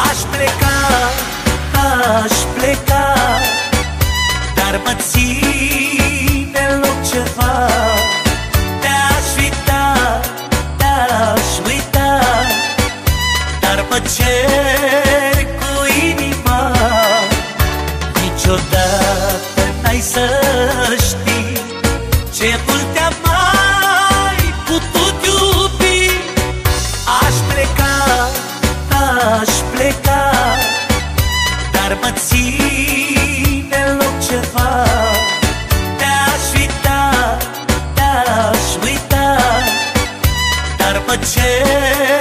Aș pleca, aș pleca Dar mă ține loc ceva. Te-aș uita, te-aș uita Dar mă cer cu inima. Niciodată n-ai să știi Ce mult te-am mai putut aș pleca Dar mă ține loc ceva. Te-aș uita, te-aș uita Dar mă cer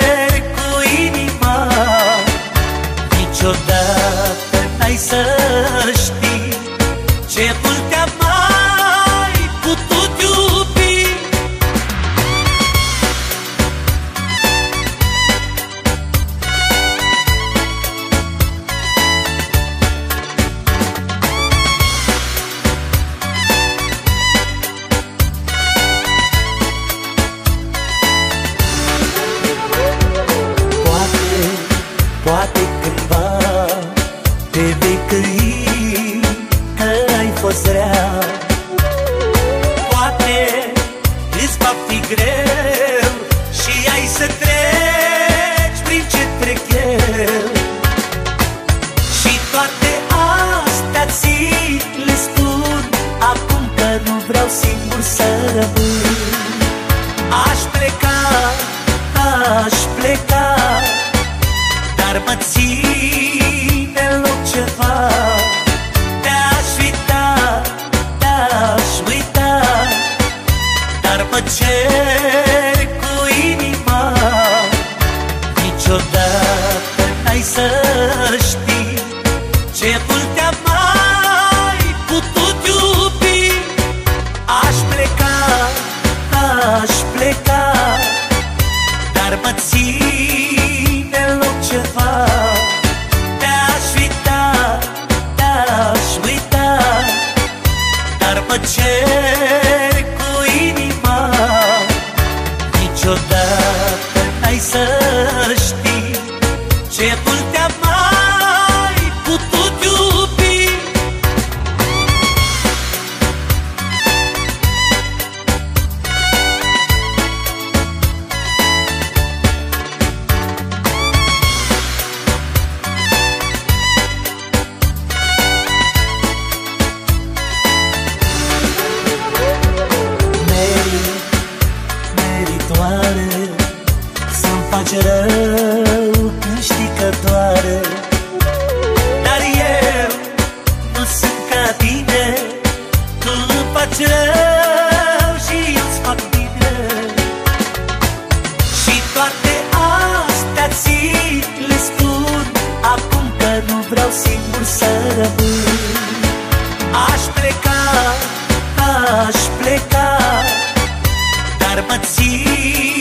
poate cândva Te vei câi că ai fost rea. Poate îți va fi greu Și ai să treci prin ce trec eu. Și toate astea ți le spun Acum că nu vreau singur să rămân. Aș pleca, aș pleca Dar mă cer cu inima. Niciodată n-ai să știi Ce mult te-am meritoare Să-mi faci rău când știi că doare. Dar eu nu sunt ca tine Tu îmi faci rău și eu-ți fac bine. Și toate astea ți le spun Acum că nu vreau singur să rămân. Aș pleca, aș pleca Dar mă ține